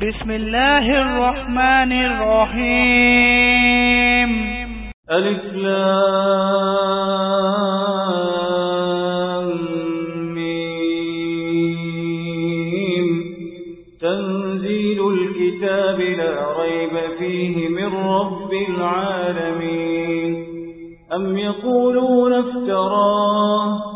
بسم الله الرحمن الرحيم ألف ميم تنزيل الكتاب لا ريب فيه من رب العالمين أم يقولون افتراه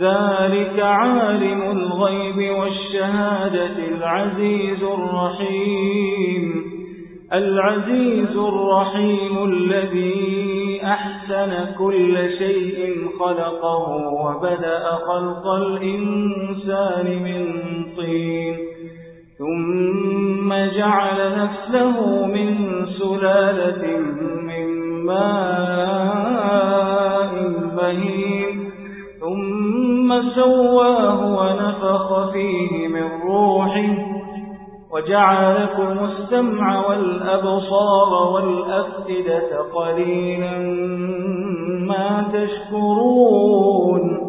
ذلك عالم الغيب والشهادة العزيز الرحيم. العزيز الرحيم الذي أحسن كل شيء خلقه وبدأ خلق الإنسان من طين. ثم جعل نفسه من سلالة من ماء بهيم. ثم سواه ونفخ فيه من روحه وجعلكم السمع والأبصار والأفئدة قليلا ما تشكرون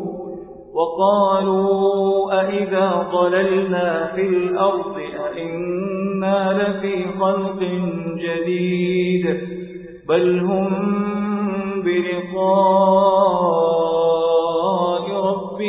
وقالوا أئذا ضللنا في الأرض أئنا لفي خلق جديد بل هم بلقاء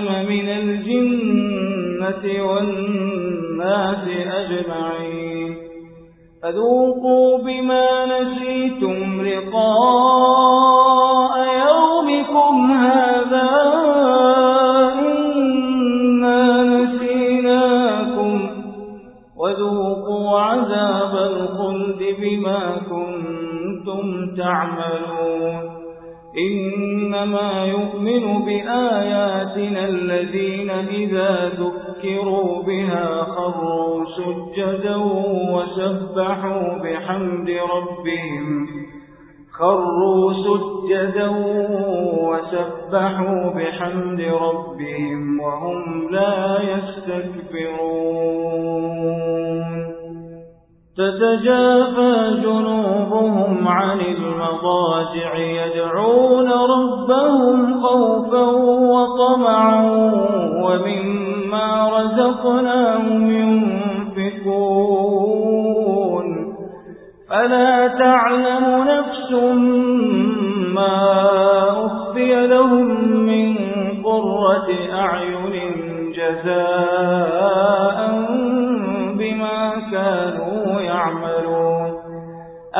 من الجنة والناس أجمعين. فذوقوا بما نسيتم لقاء إنما يؤمن بآياتنا الذين إذا ذكروا بها خروا سجدا وسبحوا بحمد ربهم. خروا سجدا وسبحوا بحمد ربهم وهم لا يستكبرون. تتجافى جنوبهم عن المضاجع يدعون ربهم خوفا وطمعا ومما رزقناهم ينفقون. فلا تعلم نفس ما أخفي لهم من قرة أعين جزاء